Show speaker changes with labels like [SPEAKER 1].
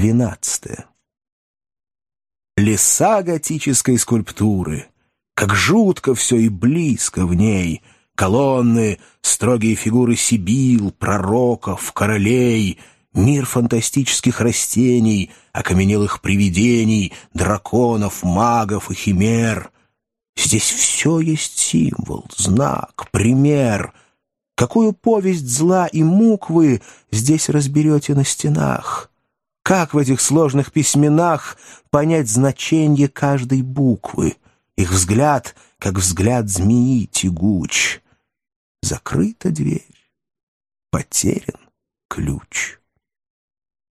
[SPEAKER 1] Двенадцатое. Леса готической скульптуры, как жутко все и близко в ней, колонны, строгие фигуры сибил, пророков, королей, мир фантастических растений, окаменелых привидений, драконов, магов и химер. Здесь все есть символ, знак, пример. Какую повесть зла и мук вы здесь разберете на стенах? Как в этих сложных письменах понять значение каждой буквы? Их взгляд, как взгляд змеи тягуч. Закрыта дверь, потерян ключ.